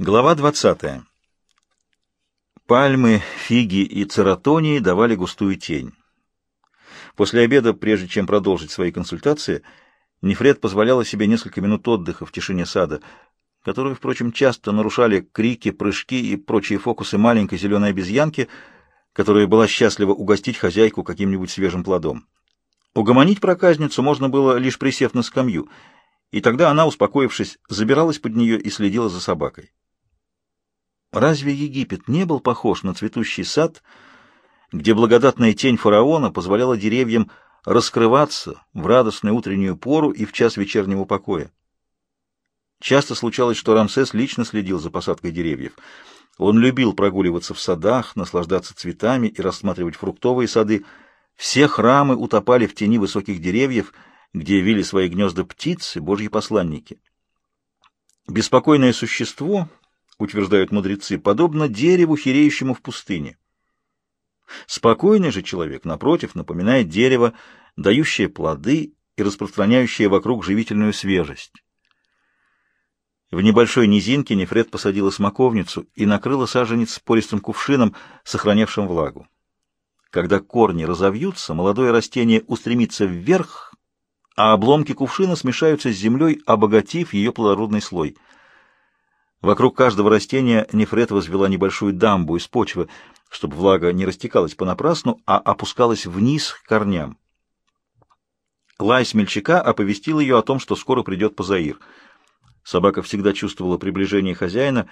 Глава 20. Пальмы, фиги и цератонии давали густую тень. После обеда, прежде чем продолжить свои консультации, Нефред позволяла себе несколько минут отдыха в тишине сада, которую, впрочем, часто нарушали крики, прыжки и прочие фокусы маленькой зеленой обезьянки, которая была счастлива угостить хозяйку каким-нибудь свежим плодом. Угомонить проказницу можно было, лишь присев на скамью, и тогда она, успокоившись, забиралась под нее и следила за собакой. Разве Египет не был похож на цветущий сад, где благодатная тень фараона позволяла деревьям раскрываться в радостную утреннюю пору и в час вечернего покоя? Часто случалось, что Рамсес лично следил за посадкой деревьев. Он любил прогуливаться в садах, наслаждаться цветами и рассматривать фруктовые сады. Все храмы утопали в тени высоких деревьев, где вили свои гнезда птицы, божьи посланники. Беспокойное существо, утверждают мудрецы, подобно дереву, хиреющему в пустыне. Спокойный же человек, напротив, напоминает дерево, дающее плоды и распространяющее вокруг живительную свежесть. В небольшой низинке Нефред посадила смоковницу и накрыла саженец пористым кувшином, сохранявшим влагу. Когда корни разовьются, молодое растение устремится вверх, а обломки кувшина смешаются с землей, обогатив ее плодородный слой — Вокруг каждого растения Нефрет возвела небольшую дамбу из почвы, чтобы влага не растекалась понапрасну, а опускалась вниз к корням. Лай смельчака оповестил ее о том, что скоро придет Пазаир. Собака всегда чувствовала приближение хозяина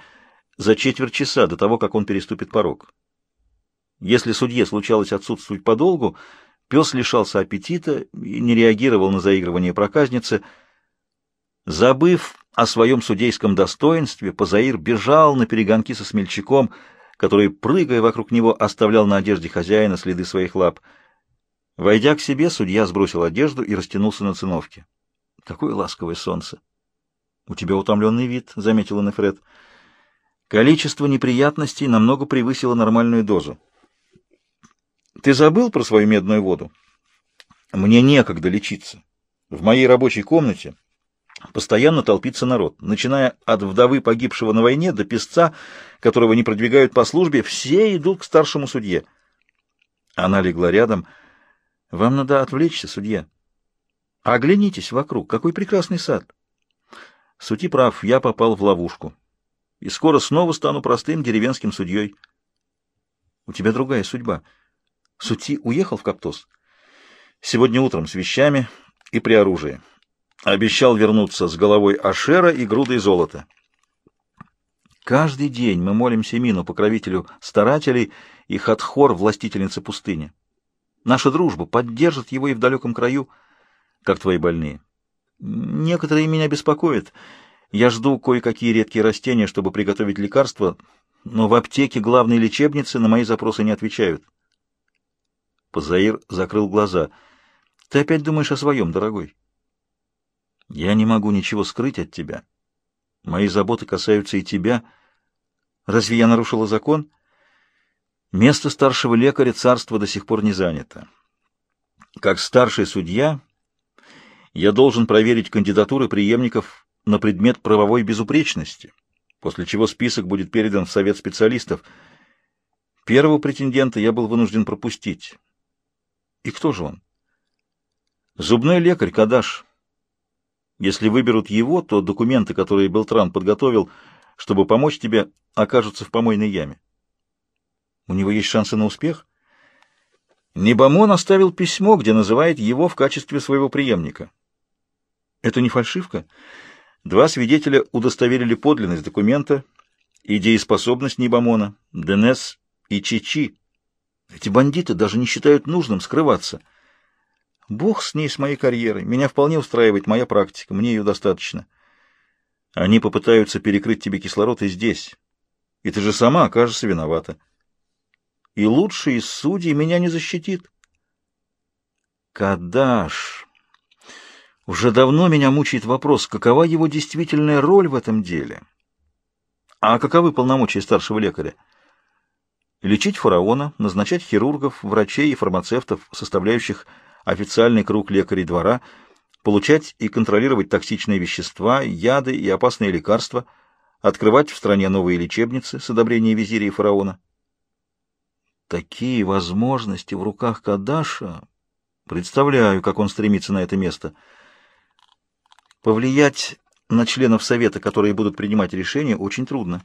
за четверть часа до того, как он переступит порог. Если судье случалось отсутствовать подолгу, пес лишался аппетита и не реагировал на заигрывание проказницы. Забыв о своем судейском достоинстве Позаир бежал на перегонки со смельчаком, который, прыгая вокруг него, оставлял на одежде хозяина следы своих лап. Войдя к себе, судья сбросил одежду и растянулся на циновке. Какое ласковое солнце! — У тебя утомленный вид, — заметила Нефред. Количество неприятностей намного превысило нормальную дозу. — Ты забыл про свою медную воду? — Мне некогда лечиться. В моей рабочей комнате Постоянно толпится народ, начиная от вдовы погибшего на войне до песца, которого не продвигают по службе, все идут к старшему судье. Она легла рядом. «Вам надо отвлечься, судья. Оглянитесь вокруг, какой прекрасный сад!» Сути прав, я попал в ловушку. И скоро снова стану простым деревенским судьей. У тебя другая судьба. Сути уехал в Каптос? Сегодня утром с вещами и при оружии. Обещал вернуться с головой Ашера и грудой золота. Каждый день мы молимся Мину, покровителю старателей, и Хатхор, властительнице пустыни. Наша дружба поддержит его и в далеком краю, как твои больные. Некоторые меня беспокоят. Я жду кое-какие редкие растения, чтобы приготовить лекарства, но в аптеке главной лечебницы на мои запросы не отвечают. Позаир закрыл глаза. — Ты опять думаешь о своем, дорогой? Я не могу ничего скрыть от тебя. Мои заботы касаются и тебя. Разве я нарушила закон? Место старшего лекаря царства до сих пор не занято. Как старший судья я должен проверить кандидатуры преемников на предмет правовой безупречности, после чего список будет передан в совет специалистов. Первого претендента я был вынужден пропустить. И кто же он? Зубной лекарь Кадаш. Если выберут его, то документы, которые Белтран подготовил, чтобы помочь тебе, окажутся в помойной яме. У него есть шансы на успех? Небомон оставил письмо, где называет его в качестве своего преемника. Это не фальшивка? Два свидетеля удостоверили подлинность документа и дееспособность Небомона, Денес и Чичи. Эти бандиты даже не считают нужным скрываться — Бог с ней, с моей карьерой. Меня вполне устраивает моя практика, мне ее достаточно. Они попытаются перекрыть тебе кислород и здесь. И ты же сама окажешься виновата. И лучший из судей меня не защитит. Кадаш. Уже давно меня мучает вопрос, какова его действительная роль в этом деле? А каковы полномочия старшего лекаря? Лечить фараона, назначать хирургов, врачей и фармацевтов, составляющих официальный круг лекарей двора, получать и контролировать токсичные вещества, яды и опасные лекарства, открывать в стране новые лечебницы с одобрения визиря фараона. Такие возможности в руках Кадаша. Представляю, как он стремится на это место. Повлиять на членов Совета, которые будут принимать решения, очень трудно.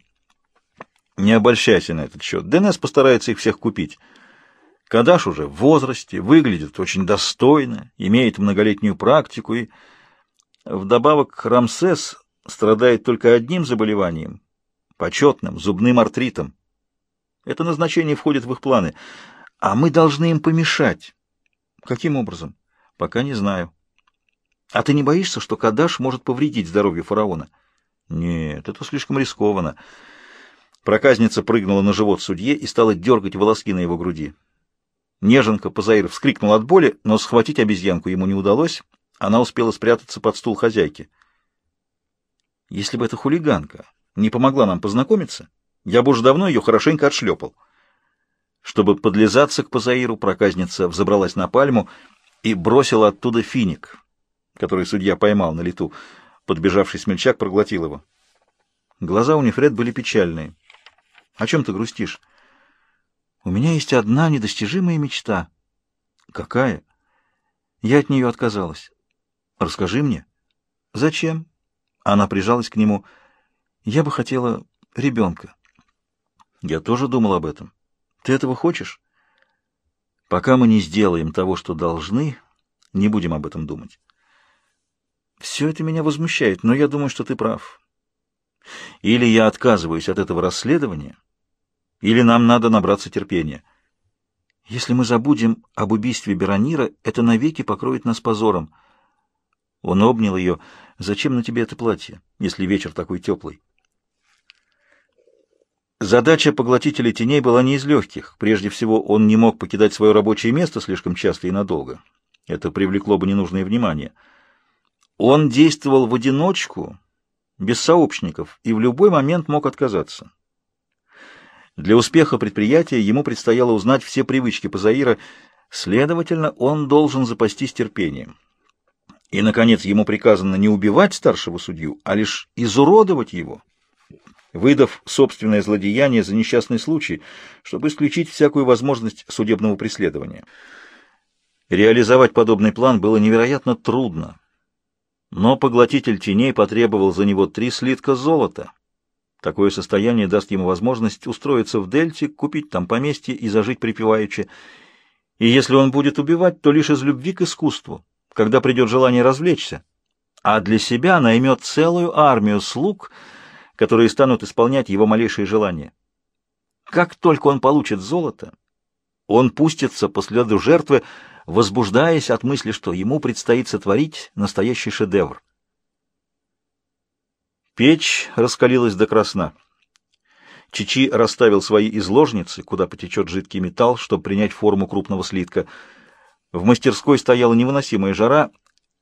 Не обольщайся на этот счет. ДНС постарается их всех купить. Кадаш уже в возрасте, выглядит очень достойно, имеет многолетнюю практику и... Вдобавок Рамсес страдает только одним заболеванием — почетным зубным артритом. Это назначение входит в их планы, а мы должны им помешать. Каким образом? Пока не знаю. А ты не боишься, что Кадаш может повредить здоровью фараона? Нет, это слишком рискованно. Проказница прыгнула на живот судье и стала дергать волоски на его груди. Неженка Пазаир вскрикнул от боли, но схватить обезьянку ему не удалось. Она успела спрятаться под стул хозяйки. Если бы эта хулиганка не помогла нам познакомиться, я бы уже давно ее хорошенько отшлепал. Чтобы подлизаться к Пазаиру, проказница взобралась на пальму и бросила оттуда финик, который судья поймал на лету. Подбежавший смельчак проглотил его. Глаза у Нефред были печальные. — О чем ты грустишь? — У меня есть одна недостижимая мечта. — Какая? Я от нее отказалась. — Расскажи мне. — Зачем? Она прижалась к нему. — Я бы хотела ребенка. Я тоже думал об этом. Ты этого хочешь? Пока мы не сделаем того, что должны, не будем об этом думать. Все это меня возмущает, но я думаю, что ты прав. Или я отказываюсь от этого расследования, или нам надо набраться терпения. Если мы забудем об убийстве Беронира, это навеки покроет нас позором. Он обнял ее. «Зачем на тебе это платье, если вечер такой теплый?» Задача поглотителя теней была не из легких. Прежде всего, он не мог покидать свое рабочее место слишком часто и надолго. Это привлекло бы ненужное внимание. Он действовал в одиночку, без сообщников, и в любой момент мог отказаться. Для успеха предприятия ему предстояло узнать все привычки Пазаира, следовательно, он должен запастись терпением. И, наконец, ему приказано не убивать старшего судью, а лишь изуродовать его выдав собственное злодеяние за несчастный случай, чтобы исключить всякую возможность судебного преследования. Реализовать подобный план было невероятно трудно, но поглотитель теней потребовал за него три слитка золота. Такое состояние даст ему возможность устроиться в Дельте, купить там поместье и зажить припеваючи. И если он будет убивать, то лишь из любви к искусству, когда придет желание развлечься. А для себя наймет целую армию слуг — которые станут исполнять его малейшие желания. Как только он получит золото, он пустится по следу жертвы, возбуждаясь от мысли, что ему предстоит сотворить настоящий шедевр. Печь раскалилась до красна. Чичи расставил свои изложницы, куда потечет жидкий металл, чтобы принять форму крупного слитка. В мастерской стояла невыносимая жара,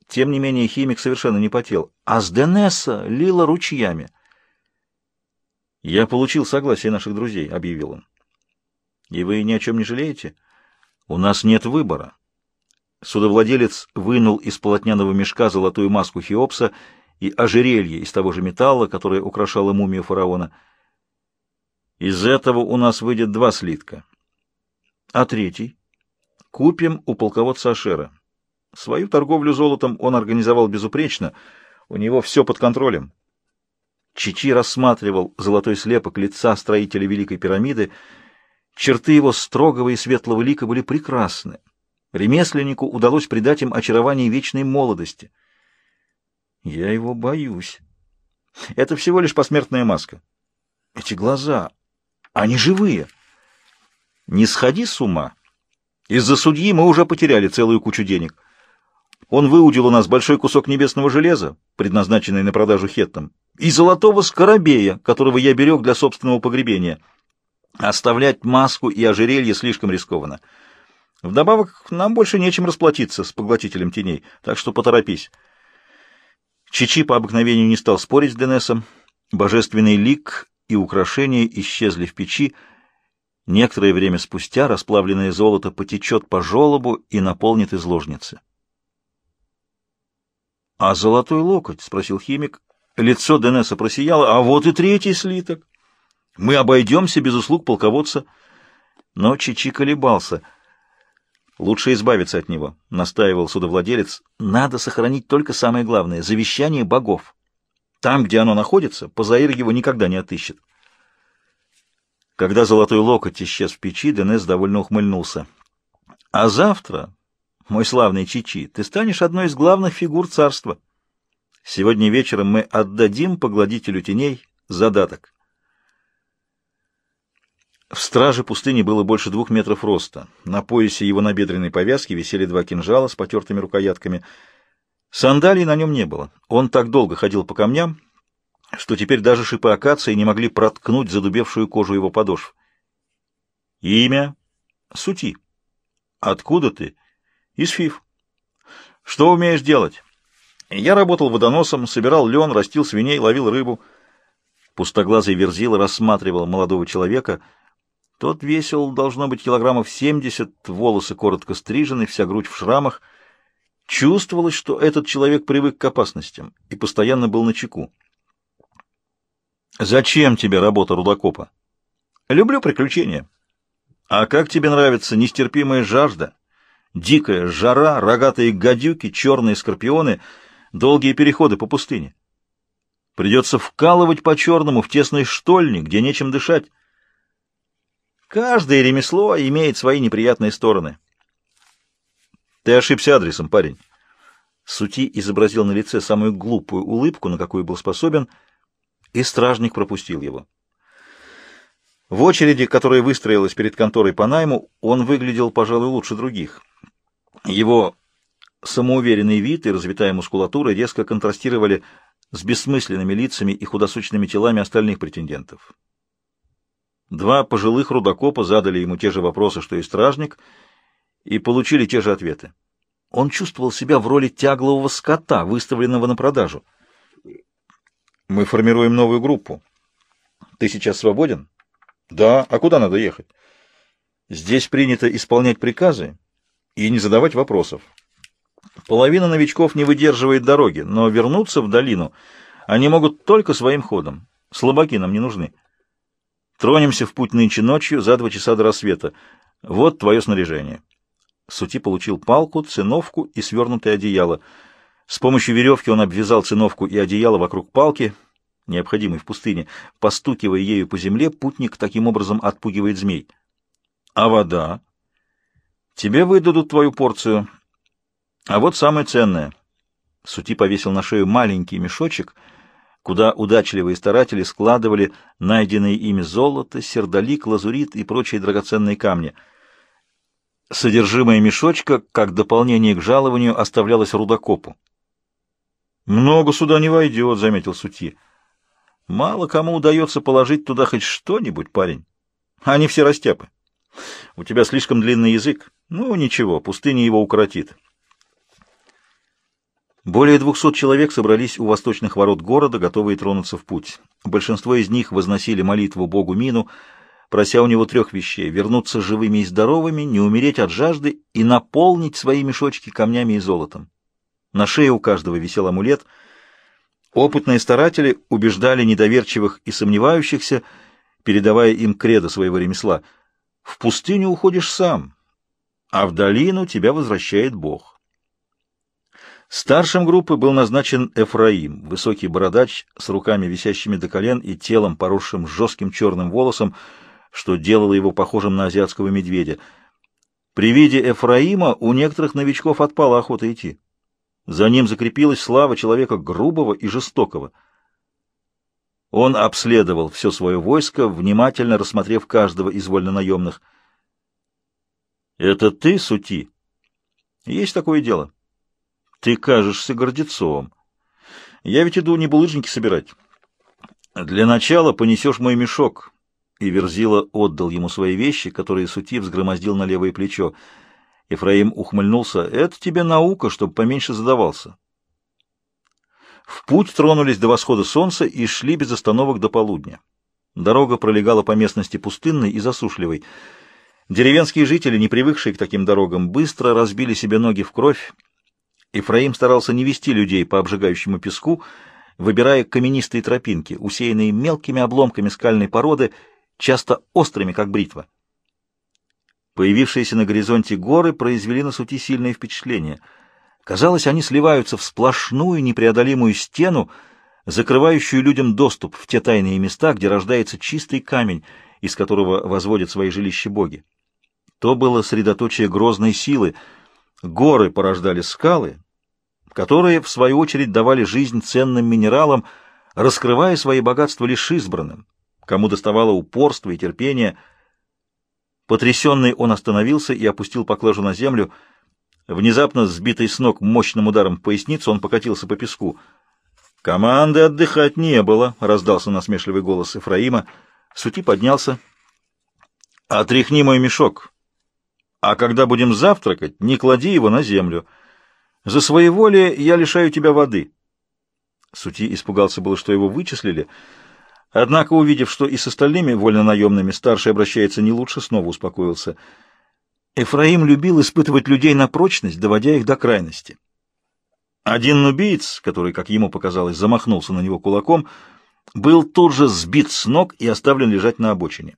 тем не менее химик совершенно не потел, а с Денесса лила ручьями — «Я получил согласие наших друзей», — объявил он. «И вы ни о чем не жалеете? У нас нет выбора». Судовладелец вынул из полотняного мешка золотую маску Хеопса и ожерелье из того же металла, которое украшало мумию фараона. «Из этого у нас выйдет два слитка. А третий? Купим у полководца Ашера. Свою торговлю золотом он организовал безупречно, у него все под контролем». Чичи рассматривал золотой слепок лица строителя Великой пирамиды. Черты его строгого и светлого лика были прекрасны. Ремесленнику удалось придать им очарование вечной молодости. Я его боюсь. Это всего лишь посмертная маска. Эти глаза, они живые. Не сходи с ума. Из-за судьи мы уже потеряли целую кучу денег. Он выудил у нас большой кусок небесного железа, предназначенный на продажу хеттам, и золотого скоробея, которого я берег для собственного погребения. Оставлять маску и ожерелье слишком рискованно. Вдобавок, нам больше нечем расплатиться с поглотителем теней, так что поторопись. Чичи по обыкновению не стал спорить с Денесом. Божественный лик и украшения исчезли в печи. Некоторое время спустя расплавленное золото потечет по желобу и наполнит изложницы. — А золотой локоть? — спросил химик. Лицо Денеса просияло, а вот и третий слиток. Мы обойдемся без услуг полководца. Но Чичи колебался. Лучше избавиться от него, настаивал судовладелец. Надо сохранить только самое главное — завещание богов. Там, где оно находится, Пазаир его никогда не отыщет. Когда золотой локоть исчез в печи, Денес довольно ухмыльнулся. А завтра, мой славный Чичи, ты станешь одной из главных фигур царства. Сегодня вечером мы отдадим погладителю теней задаток. В страже пустыни было больше двух метров роста. На поясе его набедренной повязки висели два кинжала с потертыми рукоятками. Сандалий на нем не было. Он так долго ходил по камням, что теперь даже шипы акации не могли проткнуть задубевшую кожу его подошв. Имя? Сути. Откуда ты? Из ФИФ. Что умеешь делать? Я работал водоносом, собирал лен, растил свиней, ловил рыбу. Пустоглазый верзила рассматривал молодого человека. Тот весил, должно быть, килограммов семьдесят, волосы коротко стрижены, вся грудь в шрамах. Чувствовалось, что этот человек привык к опасностям и постоянно был на чеку. «Зачем тебе работа рудокопа?» «Люблю приключения». «А как тебе нравится нестерпимая жажда, дикая жара, рогатые гадюки, черные скорпионы, долгие переходы по пустыне?» Придется вкалывать по-черному в тесной штольне, где нечем дышать. Каждое ремесло имеет свои неприятные стороны. Ты ошибся адресом, парень. Сути изобразил на лице самую глупую улыбку, на какую был способен, и стражник пропустил его. В очереди, которая выстроилась перед конторой по найму, он выглядел, пожалуй, лучше других. Его самоуверенный вид и развитая мускулатура резко контрастировали с бессмысленными лицами и худосочными телами остальных претендентов. Два пожилых рудокопа задали ему те же вопросы, что и стражник, и получили те же ответы. Он чувствовал себя в роли тяглового скота, выставленного на продажу. «Мы формируем новую группу. Ты сейчас свободен?» «Да. А куда надо ехать?» «Здесь принято исполнять приказы и не задавать вопросов. Половина новичков не выдерживает дороги, но вернуться в долину они могут только своим ходом. Слабаки нам не нужны. Тронемся в путь нынче ночью за два часа до рассвета. Вот твое снаряжение». Сути получил палку, циновку и свернутое одеяло. С помощью веревки он обвязал циновку и одеяло вокруг палки, необходимой в пустыне. Постукивая ею по земле, путник таким образом отпугивает змей. А вода? Тебе выдадут твою порцию. А вот самое ценное. Сути повесил на шею маленький мешочек, куда удачливые старатели складывали найденные ими золото, сердолик, лазурит и прочие драгоценные камни — Содержимое мешочка, как дополнение к жалованию, оставлялось рудокопу. «Много сюда не войдет», — заметил Сути. «Мало кому удается положить туда хоть что-нибудь, парень. Они все растяпы. У тебя слишком длинный язык. Ну, ничего, пустыня его укоротит». Более двухсот человек собрались у восточных ворот города, готовые тронуться в путь. Большинство из них возносили молитву богу Мину — прося у него трех вещей — вернуться живыми и здоровыми, не умереть от жажды и наполнить свои мешочки камнями и золотом. На шее у каждого висел амулет. Опытные старатели убеждали недоверчивых и сомневающихся, передавая им кредо своего ремесла. «В пустыню уходишь сам, а в долину тебя возвращает Бог». Старшим группы был назначен Эфраим, высокий бородач с руками, висящими до колен, и телом, поросшим жестким черным волосом, что делало его похожим на азиатского медведя. При виде Эфраима у некоторых новичков отпала охота идти. За ним закрепилась слава человека грубого и жестокого. Он обследовал все свое войско, внимательно рассмотрев каждого из вольнонаемных. «Это ты, Сути?» «Есть такое дело. Ты кажешься гордецом. Я ведь иду не булыжники собирать. Для начала понесешь мой мешок» и Верзила отдал ему свои вещи, которые Сути взгромоздил на левое плечо. Ефраим ухмыльнулся. «Это тебе наука, чтобы поменьше задавался». В путь тронулись до восхода солнца и шли без остановок до полудня. Дорога пролегала по местности пустынной и засушливой. Деревенские жители, не привыкшие к таким дорогам, быстро разбили себе ноги в кровь. Ефраим старался не вести людей по обжигающему песку, выбирая каменистые тропинки, усеянные мелкими обломками скальной породы, часто острыми, как бритва. Появившиеся на горизонте горы произвели на Сути сильное впечатление. Казалось, они сливаются в сплошную непреодолимую стену, закрывающую людям доступ в те тайные места, где рождается чистый камень, из которого возводят свои жилища боги. То было средоточие грозной силы. Горы порождали скалы, которые, в свою очередь, давали жизнь ценным минералам, раскрывая свои богатства лишь избранным, кому доставало упорство и терпение. Потрясенный он остановился и опустил поклажу на землю. Внезапно, сбитый с ног мощным ударом в поясницу, он покатился по песку. «Команды отдыхать не было», — раздался насмешливый голос Ефраима. Сути поднялся. «Отряхни мой мешок. А когда будем завтракать, не клади его на землю». За своеволие я лишаю тебя воды. Сути испугался было, что его вычислили, однако, увидев, что и с остальными вольнонаемными старший обращается не лучше, снова успокоился. Эфраим любил испытывать людей на прочность, доводя их до крайности. Один нубиец, который, как ему показалось, замахнулся на него кулаком, был тут же сбит с ног и оставлен лежать на обочине.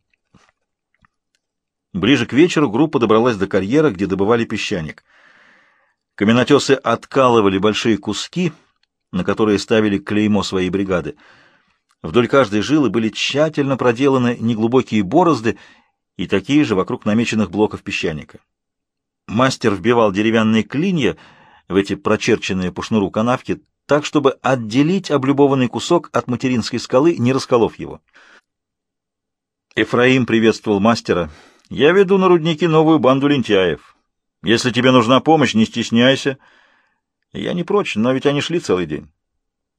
Ближе к вечеру группа добралась до карьера, где добывали песчаник — Каменотесы откалывали большие куски, на которые ставили клеймо своей бригады. Вдоль каждой жилы были тщательно проделаны неглубокие борозды и такие же вокруг намеченных блоков песчаника. Мастер вбивал деревянные клинья в эти прочерченные по шнуру канавки так, чтобы отделить облюбованный кусок от материнской скалы, не расколов его. Эфраим приветствовал мастера. «Я веду на рудники новую банду лентяев. Если тебе нужна помощь, не стесняйся. Я не прочь, но ведь они шли целый день.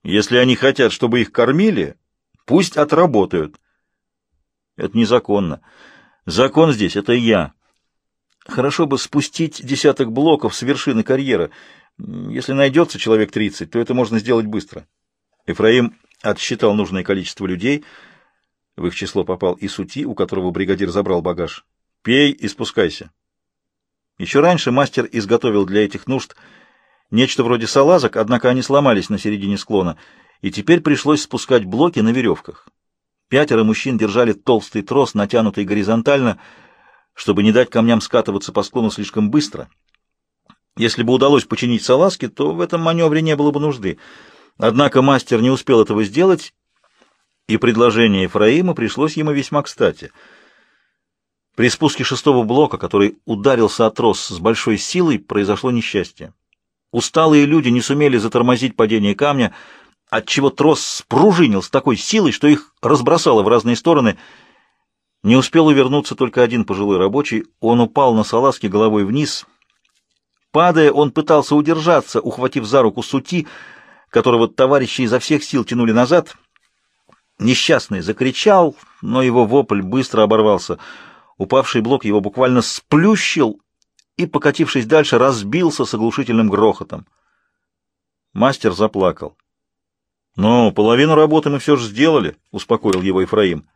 Если они хотят, чтобы их кормили, пусть отработают. Это незаконно. Закон здесь — это я. Хорошо бы спустить десяток блоков с вершины карьера. Если найдется человек тридцать, то это можно сделать быстро. Ефраим отсчитал нужное количество людей. В их число попал и Сути, у которого бригадир забрал багаж. «Пей и спускайся». Еще раньше мастер изготовил для этих нужд нечто вроде салазок, однако они сломались на середине склона, и теперь пришлось спускать блоки на веревках. Пятеро мужчин держали толстый трос, натянутый горизонтально, чтобы не дать камням скатываться по склону слишком быстро. Если бы удалось починить салазки, то в этом маневре не было бы нужды. Однако мастер не успел этого сделать, и предложение Ефраима пришлось ему весьма кстати — при спуске шестого блока, который ударился от трос с большой силой, произошло несчастье. Усталые люди не сумели затормозить падение камня, отчего трос спружинил с такой силой, что их разбросало в разные стороны. Не успел увернуться только один пожилой рабочий, он упал на салазки головой вниз. Падая, он пытался удержаться, ухватив за руку сути, которого товарищи изо всех сил тянули назад. Несчастный закричал, но его вопль быстро оборвался — Упавший блок его буквально сплющил и, покатившись дальше, разбился с оглушительным грохотом. Мастер заплакал. «Ну, половину работы мы все же сделали», — успокоил его Ефраим.